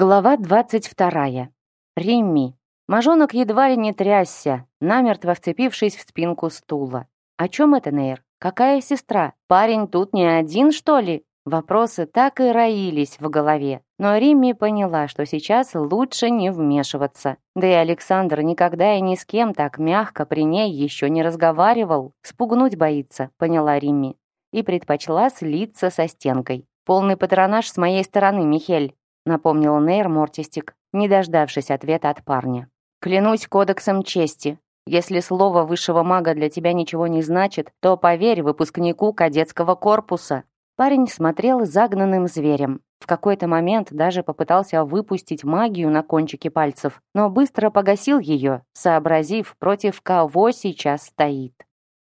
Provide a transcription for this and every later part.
Глава двадцать вторая. Римми. Мажонок едва ли не трясся, намертво вцепившись в спинку стула. «О чем это, Нейр? Какая сестра? Парень тут не один, что ли?» Вопросы так и роились в голове. Но Римми поняла, что сейчас лучше не вмешиваться. Да и Александр никогда и ни с кем так мягко при ней еще не разговаривал. Спугнуть боится, поняла Римми. И предпочла слиться со стенкой. «Полный патронаж с моей стороны, Михель напомнил Нейр Мортистик, не дождавшись ответа от парня. «Клянусь кодексом чести. Если слово высшего мага для тебя ничего не значит, то поверь выпускнику кадетского корпуса». Парень смотрел загнанным зверем. В какой-то момент даже попытался выпустить магию на кончике пальцев, но быстро погасил ее, сообразив, против кого сейчас стоит.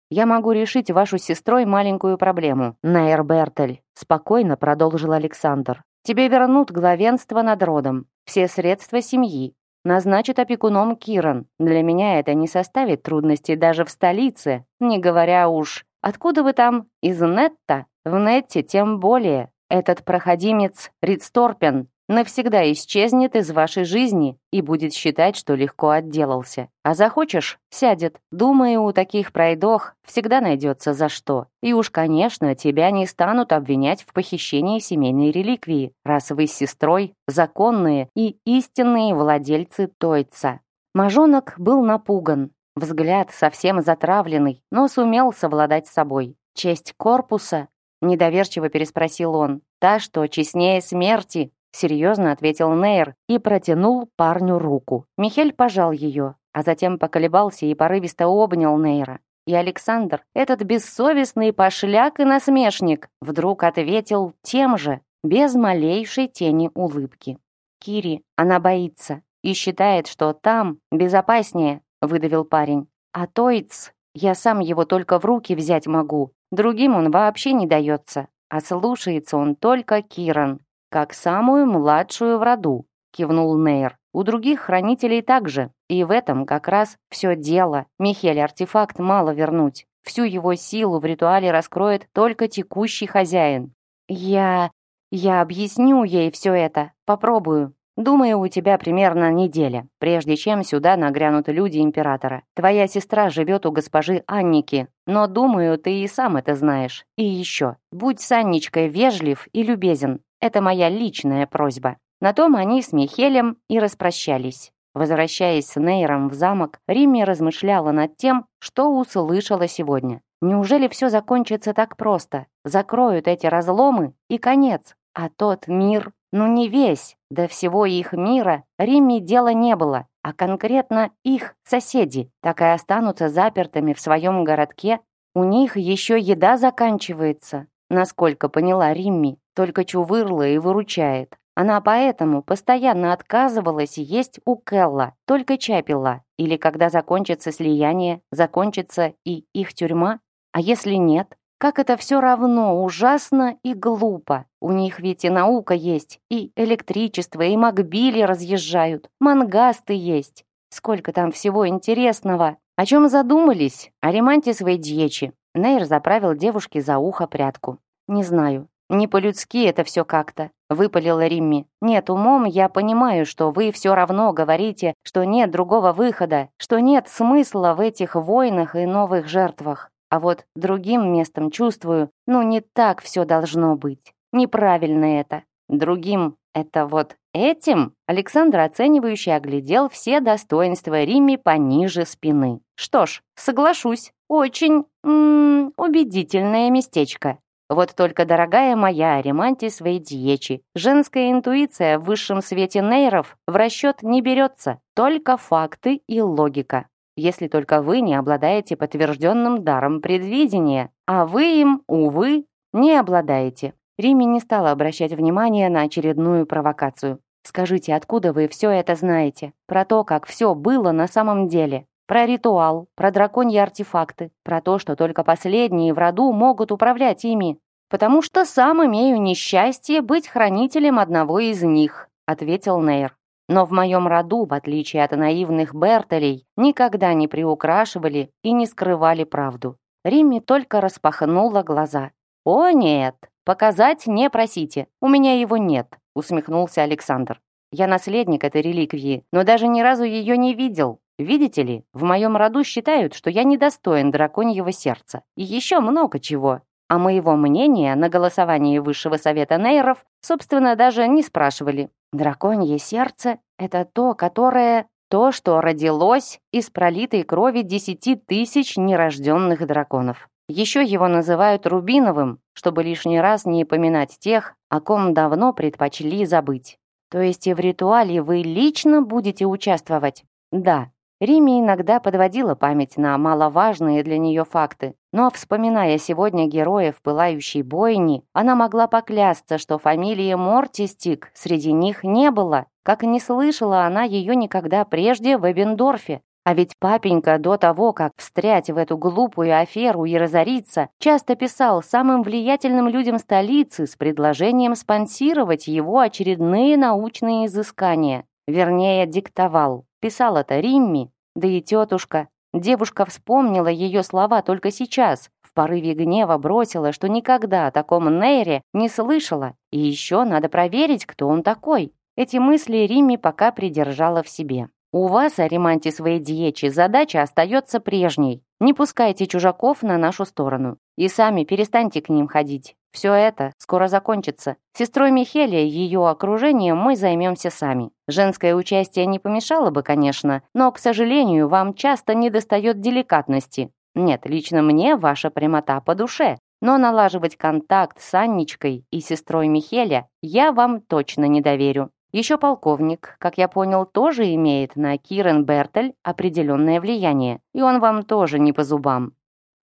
«Я могу решить вашу сестрой маленькую проблему, Нейр Бертель», спокойно продолжил Александр. Тебе вернут главенство над родом, все средства семьи. Назначат опекуном Киран. Для меня это не составит трудностей даже в столице, не говоря уж, откуда вы там, из Нетта? В Нетте тем более. Этот проходимец Ридсторпен навсегда исчезнет из вашей жизни и будет считать, что легко отделался. А захочешь — сядет. Думаю, у таких пройдох всегда найдется за что. И уж, конечно, тебя не станут обвинять в похищении семейной реликвии, раз вы с сестрой законные и истинные владельцы Тойца. Мажонок был напуган, взгляд совсем затравленный, но сумел совладать с собой. Честь корпуса? Недоверчиво переспросил он. Та, что честнее смерти, серьезно ответил Нейр и протянул парню руку. Михель пожал ее, а затем поколебался и порывисто обнял Нейра. И Александр, этот бессовестный пошляк и насмешник, вдруг ответил тем же, без малейшей тени улыбки. «Кири, она боится и считает, что там безопаснее», выдавил парень. «А Тойц, я сам его только в руки взять могу, другим он вообще не дается, а слушается он только Киран как самую младшую в роду», — кивнул Нейр. «У других хранителей также. И в этом как раз все дело. Михель артефакт мало вернуть. Всю его силу в ритуале раскроет только текущий хозяин. Я... я объясню ей все это. Попробую. Думаю, у тебя примерно неделя, прежде чем сюда нагрянут люди императора. Твоя сестра живет у госпожи Анники, но, думаю, ты и сам это знаешь. И еще, будь с Анничкой вежлив и любезен. Это моя личная просьба». На том они с Михелем и распрощались. Возвращаясь с Нейром в замок, Римми размышляла над тем, что услышала сегодня. Неужели все закончится так просто? Закроют эти разломы и конец. А тот мир, ну не весь, до всего их мира Римми дела не было, а конкретно их соседи так и останутся запертыми в своем городке. У них еще еда заканчивается, насколько поняла Римми только чувырла и выручает. Она поэтому постоянно отказывалась есть у Келла, только чай. Или когда закончится слияние, закончится и их тюрьма. А если нет? Как это все равно ужасно и глупо. У них ведь и наука есть, и электричество, и магбили разъезжают, мангасты есть. Сколько там всего интересного. О чем задумались? О ремонте своей дьечи. Нейр заправил девушке за ухо прядку. Не знаю, «Не по-людски это все как-то», — выпалила Римми. «Нет, умом я понимаю, что вы все равно говорите, что нет другого выхода, что нет смысла в этих войнах и новых жертвах. А вот другим местом чувствую, ну не так все должно быть. Неправильно это. Другим это вот этим?» Александр оценивающе оглядел все достоинства Римми пониже спины. «Что ж, соглашусь, очень м -м, убедительное местечко. Вот только, дорогая моя, ремонте своей дьечи, женская интуиция в высшем свете нейров в расчет не берется, только факты и логика. Если только вы не обладаете подтвержденным даром предвидения, а вы им, увы, не обладаете. Риме не стала обращать внимания на очередную провокацию. Скажите, откуда вы все это знаете? Про то, как все было на самом деле. Про ритуал, про драконьи артефакты, про то, что только последние в роду могут управлять ими. «Потому что сам имею несчастье быть хранителем одного из них», ответил Нейр. «Но в моем роду, в отличие от наивных Бертелей, никогда не приукрашивали и не скрывали правду». Римми только распахнула глаза. «О, нет, показать не просите, у меня его нет», усмехнулся Александр. Я наследник этой реликвии, но даже ни разу ее не видел. Видите ли, в моем роду считают, что я недостоин драконьего сердца. И еще много чего. А моего мнения на голосовании Высшего Совета Нейров, собственно, даже не спрашивали. Драконье сердце — это то, которое... То, что родилось из пролитой крови десяти тысяч нерожденных драконов. Еще его называют рубиновым, чтобы лишний раз не поминать тех, о ком давно предпочли забыть. То есть и в ритуале вы лично будете участвовать? Да, Риме иногда подводила память на маловажные для нее факты, но, вспоминая сегодня героев пылающей бойни, она могла поклясться, что фамилии Мортистик среди них не было, как не слышала она ее никогда прежде в Эбендорфе. А ведь папенька до того, как встрять в эту глупую аферу и разориться, часто писал самым влиятельным людям столицы с предложением спонсировать его очередные научные изыскания. Вернее, диктовал. Писал это Римми, да и тетушка. Девушка вспомнила ее слова только сейчас. В порыве гнева бросила, что никогда о таком Нейре не слышала. И еще надо проверить, кто он такой. Эти мысли Римми пока придержала в себе. У вас, Ариманти своей Диечи, задача остается прежней. Не пускайте чужаков на нашу сторону. И сами перестаньте к ним ходить. Все это скоро закончится. Сестрой Михеля и ее окружением мы займемся сами. Женское участие не помешало бы, конечно, но, к сожалению, вам часто недостает деликатности. Нет, лично мне ваша прямота по душе, но налаживать контакт с Анничкой и сестрой Михеля я вам точно не доверю. Еще полковник, как я понял, тоже имеет на Кирен Бертель определенное влияние, и он вам тоже не по зубам.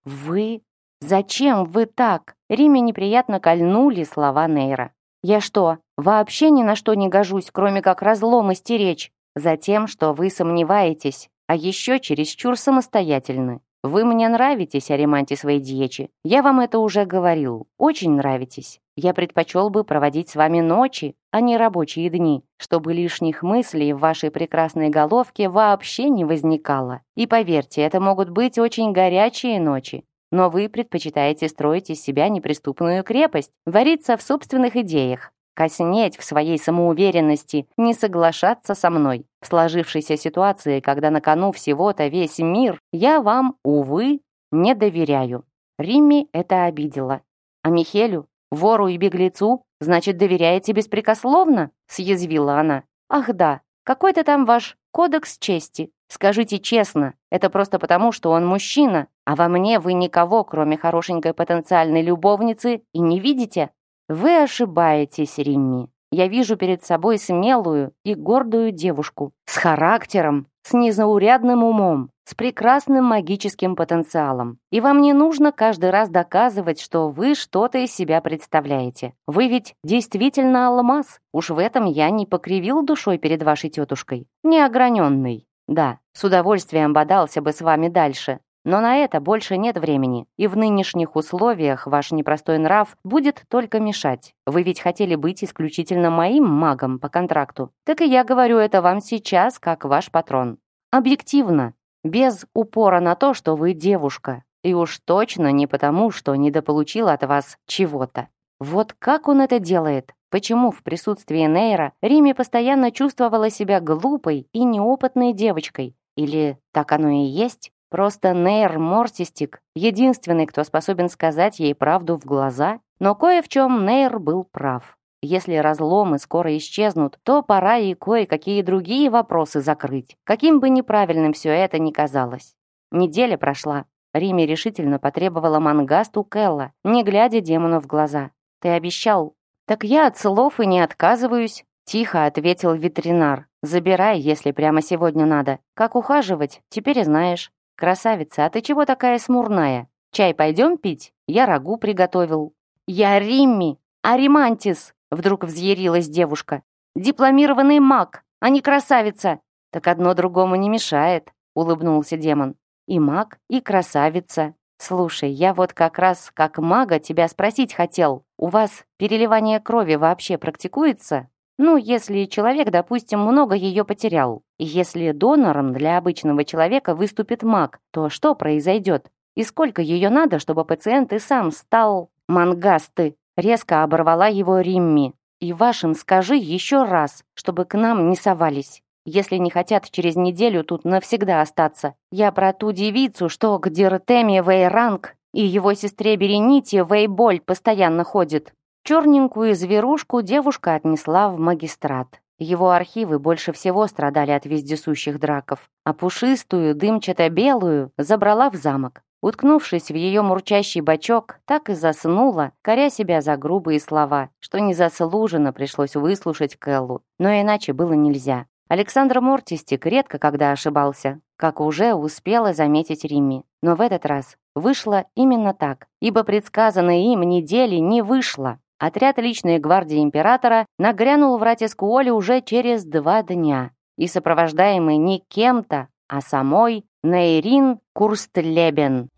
Вы? Зачем вы так? Риме неприятно кольнули слова Нейра. Я что, вообще ни на что не гожусь, кроме как разлом и стеречь? Затем, что вы сомневаетесь, а еще чересчур самостоятельны. Вы мне нравитесь, Ариманти своей дьечи. Я вам это уже говорил. Очень нравитесь. Я предпочел бы проводить с вами ночи, а не рабочие дни, чтобы лишних мыслей в вашей прекрасной головке вообще не возникало. И поверьте, это могут быть очень горячие ночи. Но вы предпочитаете строить из себя неприступную крепость, вариться в собственных идеях, коснеть в своей самоуверенности, не соглашаться со мной. В сложившейся ситуации, когда на кону всего-то весь мир, я вам, увы, не доверяю. Римми это обидело. А Михелю, вору и беглецу, значит, доверяете беспрекословно? Съязвила она. Ах да, какой-то там ваш кодекс чести. Скажите честно, это просто потому, что он мужчина, а во мне вы никого, кроме хорошенькой потенциальной любовницы, и не видите? Вы ошибаетесь, Римми. Я вижу перед собой смелую и гордую девушку с характером, с незаурядным умом, с прекрасным магическим потенциалом. И вам не нужно каждый раз доказывать, что вы что-то из себя представляете. Вы ведь действительно алмаз. Уж в этом я не покривил душой перед вашей тетушкой. Неограненный. Да, с удовольствием бодался бы с вами дальше, но на это больше нет времени, и в нынешних условиях ваш непростой нрав будет только мешать. Вы ведь хотели быть исключительно моим магом по контракту. Так и я говорю это вам сейчас, как ваш патрон. Объективно, без упора на то, что вы девушка. И уж точно не потому, что недополучил от вас чего-то. Вот как он это делает? Почему в присутствии Нейра Риме постоянно чувствовала себя глупой и неопытной девочкой? Или так оно и есть? Просто Нейр Мортистик — единственный, кто способен сказать ей правду в глаза, но кое в чем Нейр был прав. Если разломы скоро исчезнут, то пора и кое-какие другие вопросы закрыть, каким бы неправильным все это ни казалось. Неделя прошла. Риме решительно потребовала мангасту Келла, не глядя демону в глаза. «Ты обещал». «Так я от слов и не отказываюсь», — тихо ответил ветеринар. «Забирай, если прямо сегодня надо. Как ухаживать, теперь знаешь. «Красавица, а ты чего такая смурная? Чай пойдем пить? Я рагу приготовил». «Я Римми, Аримантис!» Вдруг взъярилась девушка. «Дипломированный маг, а не красавица!» «Так одно другому не мешает», — улыбнулся демон. «И маг, и красавица. Слушай, я вот как раз как мага тебя спросить хотел. У вас переливание крови вообще практикуется?» Ну, если человек, допустим, много ее потерял. И если донором для обычного человека выступит маг, то что произойдет? И сколько ее надо, чтобы пациент и сам стал... Мангасты! Резко оборвала его Римми. И вашим скажи еще раз, чтобы к нам не совались. Если не хотят через неделю тут навсегда остаться. Я про ту девицу, что к Диртеме Вейранг и его сестре Берените Вейболь постоянно ходит. Черненькую зверушку девушка отнесла в магистрат. Его архивы больше всего страдали от вездесущих драков, а пушистую, дымчато-белую забрала в замок. Уткнувшись в ее мурчащий бочок, так и заснула, коря себя за грубые слова, что незаслуженно пришлось выслушать Кэллу, но иначе было нельзя. Александр Мортистик редко когда ошибался, как уже успела заметить Римми. Но в этот раз вышло именно так, ибо предсказанной им недели не вышло. Отряд личной гвардии императора нагрянул в Ратискуоле уже через два дня и сопровождаемый не кем-то, а самой Нейрин Курстлебен.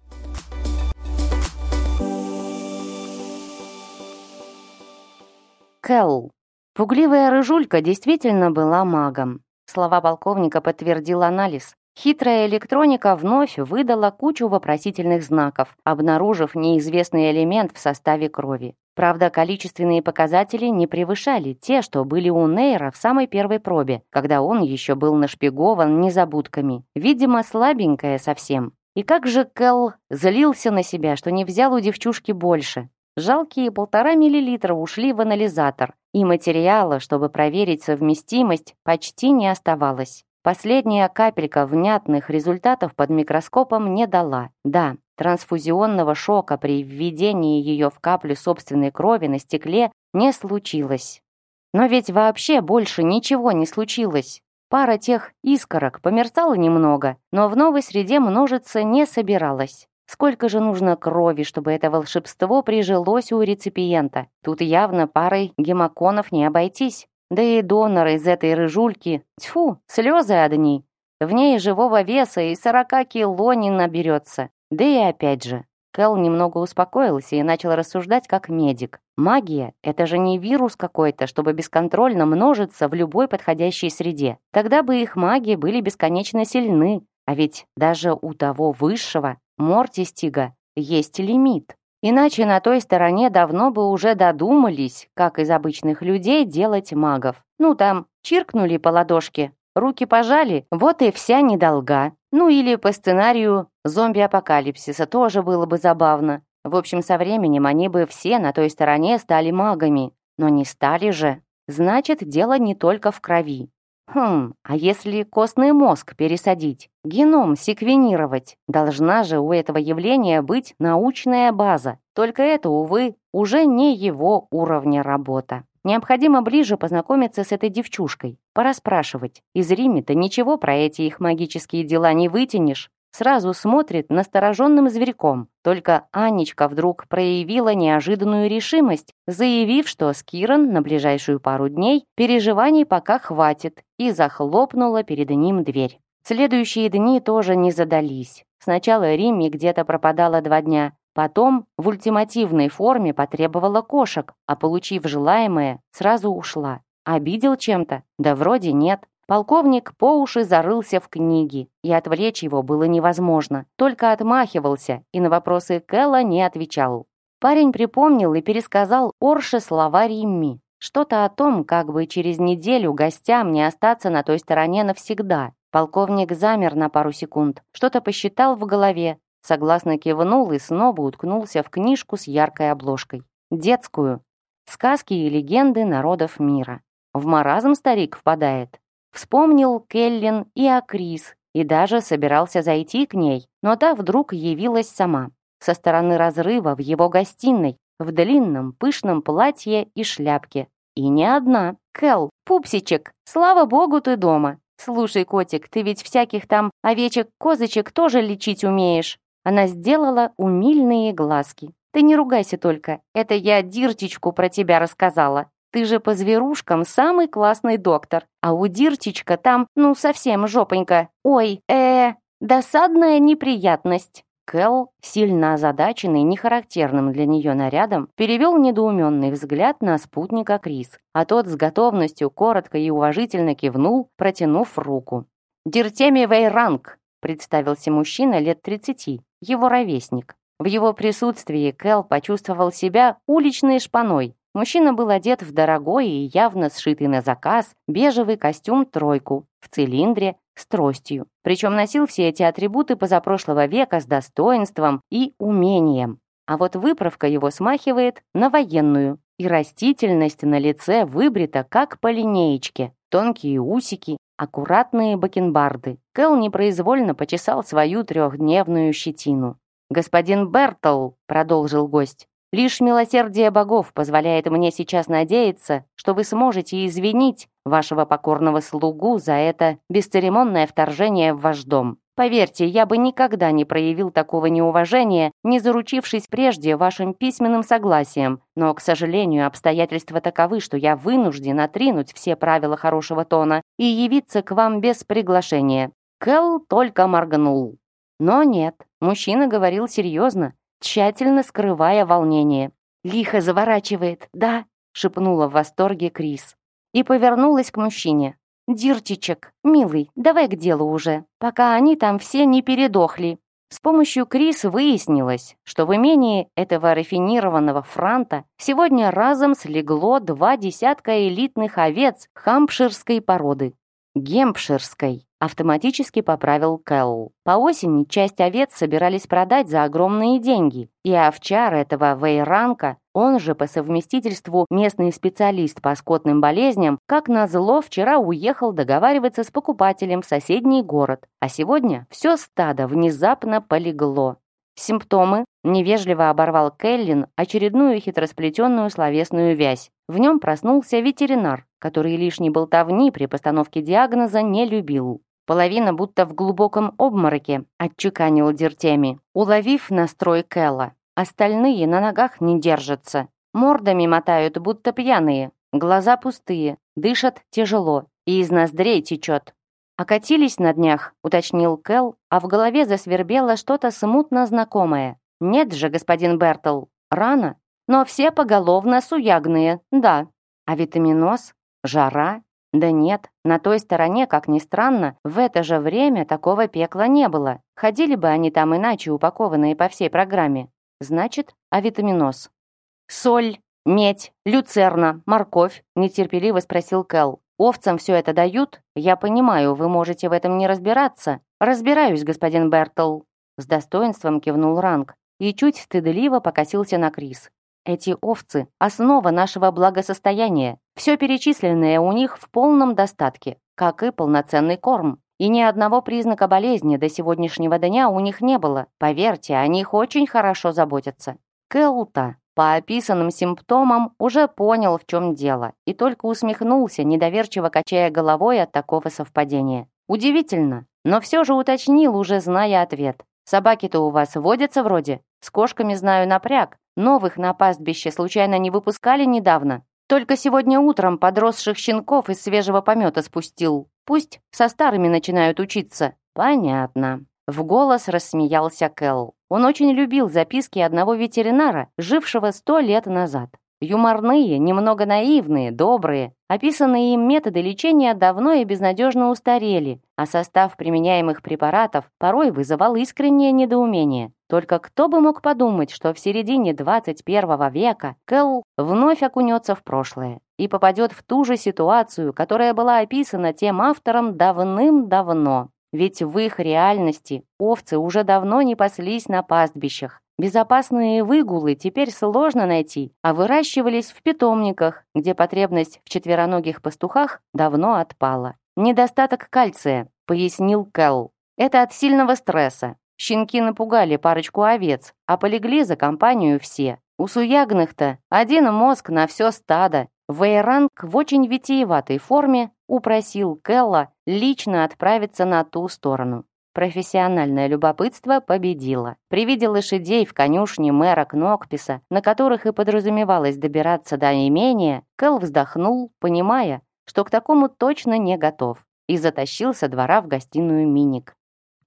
Келл. Пугливая рыжулька действительно была магом. Слова полковника подтвердил анализ. Хитрая электроника вновь выдала кучу вопросительных знаков, обнаружив неизвестный элемент в составе крови. Правда, количественные показатели не превышали те, что были у Нейра в самой первой пробе, когда он еще был нашпигован незабудками. Видимо, слабенькая совсем. И как же Кэл злился на себя, что не взял у девчушки больше. Жалкие полтора миллилитра ушли в анализатор, и материала, чтобы проверить совместимость, почти не оставалось. Последняя капелька внятных результатов под микроскопом не дала. Да, трансфузионного шока при введении ее в каплю собственной крови на стекле не случилось. Но ведь вообще больше ничего не случилось. Пара тех искорок померцала немного, но в новой среде множиться не собиралась. Сколько же нужно крови, чтобы это волшебство прижилось у реципиента? Тут явно парой гемоконов не обойтись. Да и донор из этой рыжульки, тьфу, слезы одни. В ней живого веса и сорока кило не наберется. Да и опять же, Кэл немного успокоился и начал рассуждать как медик. Магия — это же не вирус какой-то, чтобы бесконтрольно множиться в любой подходящей среде. Тогда бы их маги были бесконечно сильны. А ведь даже у того высшего, Мортистига, есть лимит. Иначе на той стороне давно бы уже додумались, как из обычных людей делать магов. Ну там, чиркнули по ладошке, руки пожали, вот и вся недолга. Ну или по сценарию зомби-апокалипсиса тоже было бы забавно. В общем, со временем они бы все на той стороне стали магами. Но не стали же. Значит, дело не только в крови. Хм, а если костный мозг пересадить, геном секвенировать? Должна же у этого явления быть научная база. Только это, увы, уже не его уровня работа. Необходимо ближе познакомиться с этой девчушкой, пора спрашивать. Из Риме-то ничего про эти их магические дела не вытянешь сразу смотрит настороженным зверьком. Только Анечка вдруг проявила неожиданную решимость, заявив, что с Киран на ближайшую пару дней переживаний пока хватит, и захлопнула перед ним дверь. Следующие дни тоже не задались. Сначала Римми где-то пропадала два дня, потом в ультимативной форме потребовала кошек, а получив желаемое, сразу ушла. Обидел чем-то? Да вроде нет. Полковник по уши зарылся в книги, и отвлечь его было невозможно, только отмахивался и на вопросы Кэлла не отвечал. Парень припомнил и пересказал Орше слова Римми. Что-то о том, как бы через неделю гостям не остаться на той стороне навсегда. Полковник замер на пару секунд, что-то посчитал в голове, согласно кивнул и снова уткнулся в книжку с яркой обложкой. Детскую. Сказки и легенды народов мира. В маразм старик впадает. Вспомнил Келлин и Акрис, и даже собирался зайти к ней, но та вдруг явилась сама, со стороны разрыва в его гостиной, в длинном пышном платье и шляпке. И не одна. Кел, пупсичек, слава богу, ты дома. Слушай, котик, ты ведь всяких там овечек-козочек тоже лечить умеешь. Она сделала умильные глазки. Ты не ругайся только, это я Диртичку про тебя рассказала. Ты же по зверушкам самый классный доктор, а у Дирчичка там, ну, совсем жопонька. Ой, э, досадная неприятность». Кэл, сильно озадаченный нехарактерным для нее нарядом, перевел недоуменный взгляд на спутника Крис, а тот с готовностью коротко и уважительно кивнул, протянув руку. «Диртеми Вейранг», — представился мужчина лет тридцати, его ровесник. В его присутствии Кэл почувствовал себя уличной шпаной, Мужчина был одет в дорогой и явно сшитый на заказ бежевый костюм-тройку в цилиндре с тростью. Причем носил все эти атрибуты позапрошлого века с достоинством и умением. А вот выправка его смахивает на военную, и растительность на лице выбрита как по линеечке. Тонкие усики, аккуратные бакенбарды. Кэл непроизвольно почесал свою трехдневную щетину. «Господин Бертл», — продолжил гость, «лишь милосердие богов позволяет мне сейчас надеяться, что вы сможете извинить вашего покорного слугу за это бесцеремонное вторжение в ваш дом. Поверьте, я бы никогда не проявил такого неуважения, не заручившись прежде вашим письменным согласием, но, к сожалению, обстоятельства таковы, что я вынужден отринуть все правила хорошего тона и явиться к вам без приглашения». Кэл только моргнул. Но нет, мужчина говорил серьезно, тщательно скрывая волнение. «Лихо заворачивает, да?» — шепнула в восторге Крис. И повернулась к мужчине. «Диртичек, милый, давай к делу уже, пока они там все не передохли». С помощью Крис выяснилось, что в имении этого рафинированного франта сегодня разом слегло два десятка элитных овец хампширской породы. Гемпширской, автоматически поправил Кэлл. По осени часть овец собирались продать за огромные деньги, и овчар этого Вейранка, он же по совместительству местный специалист по скотным болезням, как назло вчера уехал договариваться с покупателем в соседний город, а сегодня все стадо внезапно полегло. Симптомы невежливо оборвал Келлин очередную хитросплетенную словесную вязь. В нем проснулся ветеринар, который лишней болтовни при постановке диагноза не любил. Половина будто в глубоком обмороке, отчеканил Дертеми, уловив настрой Кэлла. Остальные на ногах не держатся. Мордами мотают, будто пьяные. Глаза пустые, дышат тяжело, и из ноздрей течет. «Окатились на днях», — уточнил Кэл, а в голове засвербело что-то смутно знакомое. «Нет же, господин Бертл, рано, но все поголовно суягные, да. А витаминоз? Жара? Да нет, на той стороне, как ни странно, в это же время такого пекла не было. Ходили бы они там иначе, упакованные по всей программе. Значит, авитаминоз. «Соль, медь, люцерна, морковь?» — нетерпеливо спросил Кэл. Овцам все это дают? Я понимаю, вы можете в этом не разбираться. Разбираюсь, господин Бертл. С достоинством кивнул Ранг и чуть стыдливо покосился на Крис. Эти овцы – основа нашего благосостояния. Все перечисленное у них в полном достатке, как и полноценный корм. И ни одного признака болезни до сегодняшнего дня у них не было. Поверьте, о них очень хорошо заботятся. Кэлта по описанным симптомам уже понял, в чем дело, и только усмехнулся, недоверчиво качая головой от такого совпадения. Удивительно, но все же уточнил, уже зная ответ. «Собаки-то у вас водятся вроде? С кошками знаю напряг. Новых на пастбище случайно не выпускали недавно? Только сегодня утром подросших щенков из свежего помета спустил. Пусть со старыми начинают учиться». «Понятно». В голос рассмеялся Кэл. Он очень любил записки одного ветеринара, жившего сто лет назад. Юморные, немного наивные, добрые. Описанные им методы лечения давно и безнадежно устарели, а состав применяемых препаратов порой вызывал искреннее недоумение. Только кто бы мог подумать, что в середине 21 века Кэл вновь окунется в прошлое и попадет в ту же ситуацию, которая была описана тем автором давным-давно. Ведь в их реальности овцы уже давно не паслись на пастбищах. Безопасные выгулы теперь сложно найти, а выращивались в питомниках, где потребность в четвероногих пастухах давно отпала. «Недостаток кальция», — пояснил Кэл. «Это от сильного стресса. Щенки напугали парочку овец, а полегли за компанию все. У суягных-то один мозг на все стадо. Вейранг в очень витиеватой форме упросил Келла лично отправиться на ту сторону. Профессиональное любопытство победило. При виде лошадей в конюшне мэра Кнокписа, на которых и подразумевалось добираться до имения, Кэл вздохнул, понимая, что к такому точно не готов, и затащил со двора в гостиную миник.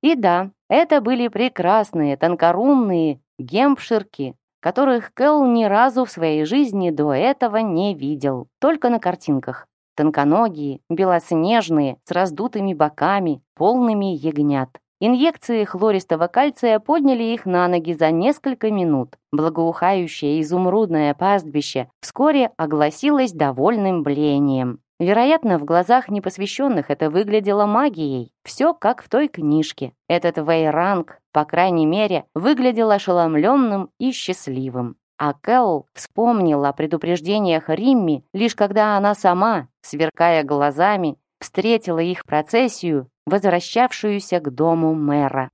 И да, это были прекрасные, тонкорунные гемпширки, которых Кэл ни разу в своей жизни до этого не видел, только на картинках тонконогие, белоснежные, с раздутыми боками, полными ягнят. Инъекции хлористого кальция подняли их на ноги за несколько минут. Благоухающее изумрудное пастбище вскоре огласилось довольным блением. Вероятно, в глазах непосвященных это выглядело магией. Все как в той книжке. Этот Вейранг, по крайней мере, выглядел ошеломленным и счастливым. А Кэл вспомнила о предупреждениях Римми, лишь когда она сама, сверкая глазами, встретила их процессию, возвращавшуюся к дому мэра.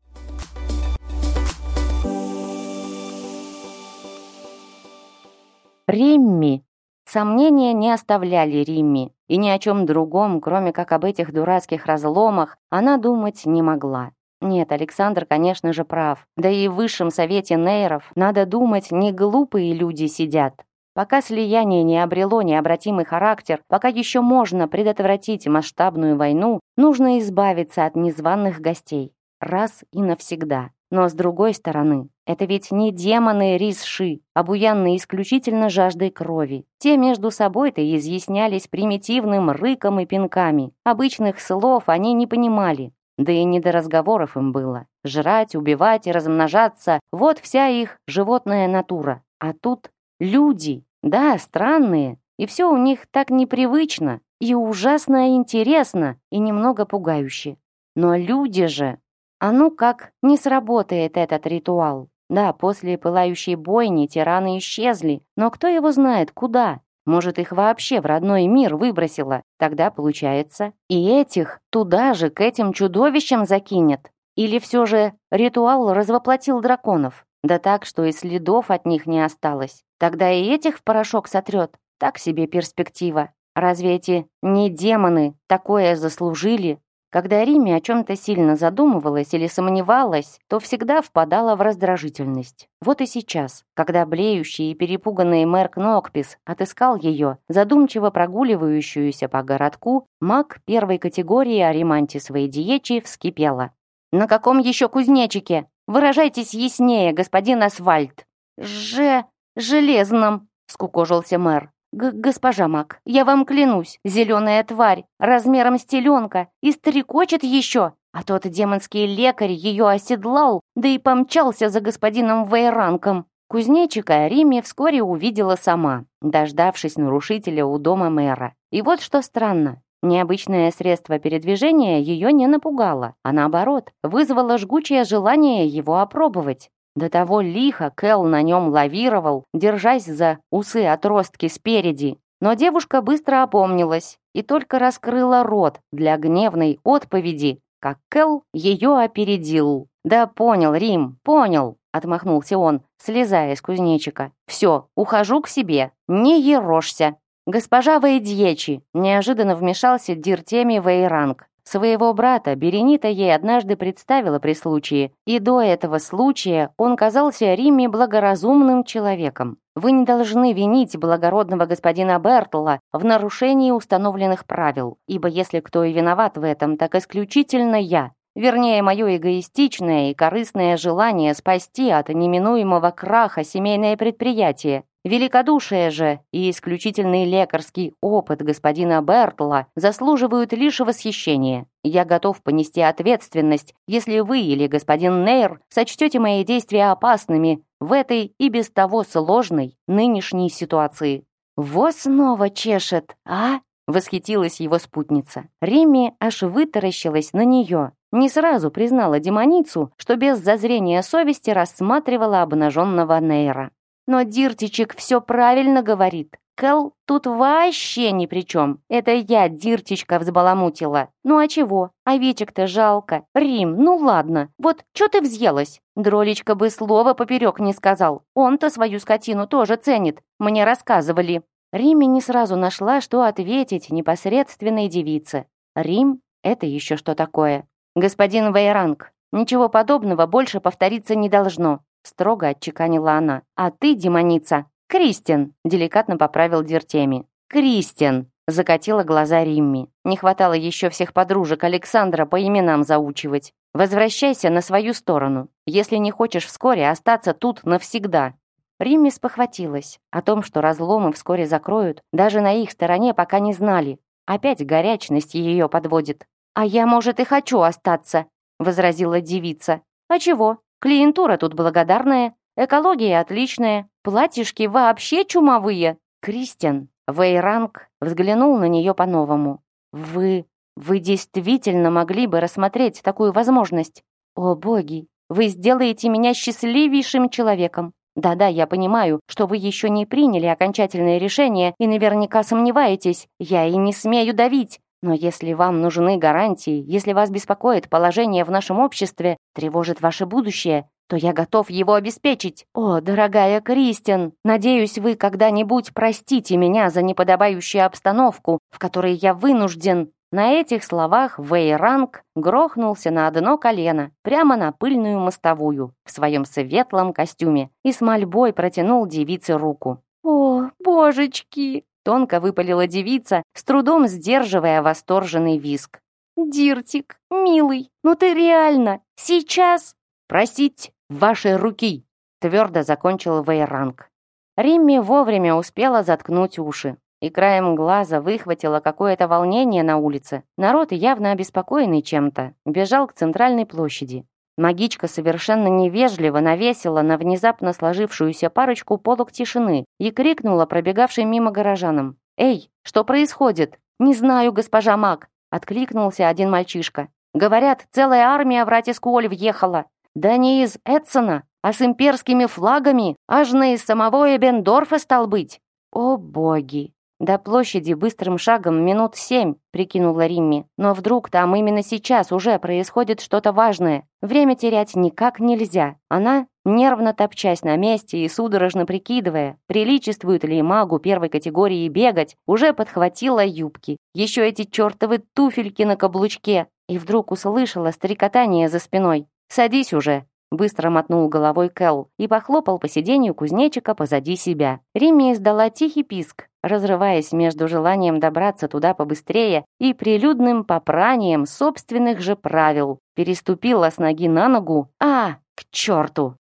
Римми. Сомнения не оставляли Римми, и ни о чем другом, кроме как об этих дурацких разломах, она думать не могла. Нет, Александр, конечно же, прав. Да и в высшем совете нейров, надо думать, не глупые люди сидят. Пока слияние не обрело необратимый характер, пока еще можно предотвратить масштабную войну, нужно избавиться от незваных гостей. Раз и навсегда. Но с другой стороны, это ведь не демоны Рисши, обуянные исключительно жаждой крови. Те между собой-то изъяснялись примитивным рыком и пинками. Обычных слов они не понимали. Да и не до разговоров им было. Жрать, убивать и размножаться – вот вся их животная натура. А тут Люди, да, странные, и все у них так непривычно, и ужасно интересно, и немного пугающе. Но люди же, а ну как не сработает этот ритуал? Да, после пылающей бойни тираны исчезли, но кто его знает, куда? Может, их вообще в родной мир выбросило? Тогда, получается, и этих туда же, к этим чудовищам закинет? Или все же ритуал развоплотил драконов? Да так, что и следов от них не осталось. Тогда и этих в порошок сотрет. Так себе перспектива. Разве эти не демоны такое заслужили? Когда Риме о чем-то сильно задумывалась или сомневалась, то всегда впадала в раздражительность. Вот и сейчас, когда блеющий и перепуганный мэр Кнокпис отыскал ее, задумчиво прогуливающуюся по городку, маг первой категории Аримантисовой диечи вскипела. «На каком еще кузнечике? Выражайтесь яснее, господин Асфальт!» «Же...» «Железном», — скукожился мэр. Г «Госпожа Мак, я вам клянусь, зеленая тварь, размером с теленка, и стрекочет еще, а тот демонский лекарь ее оседлал, да и помчался за господином Вейранком». Кузнечика Риме вскоре увидела сама, дождавшись нарушителя у дома мэра. И вот что странно. Необычное средство передвижения ее не напугало, а наоборот, вызвало жгучее желание его опробовать. До того лихо Кэл на нем лавировал, держась за усы-отростки спереди. Но девушка быстро опомнилась и только раскрыла рот для гневной отповеди, как Кэл ее опередил. «Да понял, Рим, понял», — отмахнулся он, слезая с кузнечика. «Все, ухожу к себе, не ерошься». «Госпожа Вейдьечи!» — неожиданно вмешался Диртеми Вейранг. Своего брата Беренита ей однажды представила при случае, и до этого случая он казался Риме благоразумным человеком. Вы не должны винить благородного господина Бертла в нарушении установленных правил, ибо если кто и виноват в этом, так исключительно я. Вернее, мое эгоистичное и корыстное желание спасти от неминуемого краха семейное предприятие. Великодушие же и исключительный лекарский опыт господина Бертла заслуживают лишь восхищения. Я готов понести ответственность, если вы или господин Нейр сочтете мои действия опасными в этой и без того сложной нынешней ситуации. «Во снова чешет, а?» — восхитилась его спутница. Римми аж вытаращилась на нее. Не сразу признала демоницу, что без зазрения совести рассматривала обнаженного Нейра. Но Диртичек все правильно говорит. Кэл тут вообще ни при чем. Это я Диртичка взбаламутила. Ну а чего? Овечек-то жалко. Рим, ну ладно. Вот что ты взъелась? Дролечка бы слова поперек не сказал. Он-то свою скотину тоже ценит. Мне рассказывали. Риме не сразу нашла, что ответить непосредственной девице. Рим — это еще что такое? Господин Вейранг, ничего подобного больше повториться не должно строго отчеканила она. «А ты, демоница, Кристин!» деликатно поправил Дертеми. «Кристин!» закатила глаза Римми. Не хватало еще всех подружек Александра по именам заучивать. Возвращайся на свою сторону, если не хочешь вскоре остаться тут навсегда. Римми спохватилась. О том, что разломы вскоре закроют, даже на их стороне пока не знали. Опять горячность ее подводит. «А я, может, и хочу остаться», возразила девица. «А чего? Клиентура тут благодарная, экология отличная, платьишки вообще чумовые». Кристиан, Вейранг взглянул на нее по-новому. «Вы... вы действительно могли бы рассмотреть такую возможность? О, боги, вы сделаете меня счастливейшим человеком. Да-да, я понимаю, что вы еще не приняли окончательное решение и наверняка сомневаетесь. Я и не смею давить. Но если вам нужны гарантии, если вас беспокоит положение в нашем обществе, тревожит ваше будущее, то я готов его обеспечить. О, дорогая Кристин, надеюсь, вы когда-нибудь простите меня за неподобающую обстановку, в которой я вынужден на этих словах Вейранг грохнулся на одно колено, прямо на пыльную мостовую, в своем светлом костюме, и с мольбой протянул девице руку. «О, божечки!» — тонко выпалила девица, с трудом сдерживая восторженный виск. «Диртик, милый, ну ты реально, сейчас...» «Просить вашей руки!» — твердо закончил Вейранг. Римми вовремя успела заткнуть уши и краем глаза выхватила какое-то волнение на улице. Народ, явно обеспокоенный чем-то, бежал к центральной площади. Магичка совершенно невежливо навесила на внезапно сложившуюся парочку полок тишины и крикнула пробегавшим мимо горожанам. «Эй, что происходит?» «Не знаю, госпожа маг», — откликнулся один мальчишка. «Говорят, целая армия в Ратискуоль въехала. Да не из Эдсона, а с имперскими флагами, аж на из самого Эбендорфа стал быть». «О боги!» До площади быстрым шагом минут семь, прикинула Римми. Но вдруг там именно сейчас уже происходит что-то важное. Время терять никак нельзя. Она, нервно топчась на месте и судорожно прикидывая, приличествует ли магу первой категории бегать, уже подхватила юбки. Еще эти чертовы туфельки на каблучке. И вдруг услышала стрекотание за спиной. «Садись уже», Быстро мотнул головой Кэл и похлопал по сиденью кузнечика позади себя. Римми издала тихий писк, разрываясь между желанием добраться туда побыстрее и прилюдным попранием собственных же правил. Переступила с ноги на ногу. «А, к черту!»